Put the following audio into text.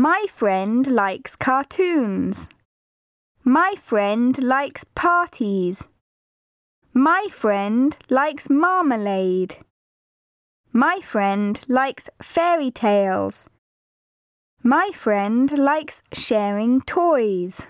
My friend likes cartoons. My friend likes parties. My friend likes marmalade. My friend likes fairy tales. My friend likes sharing toys.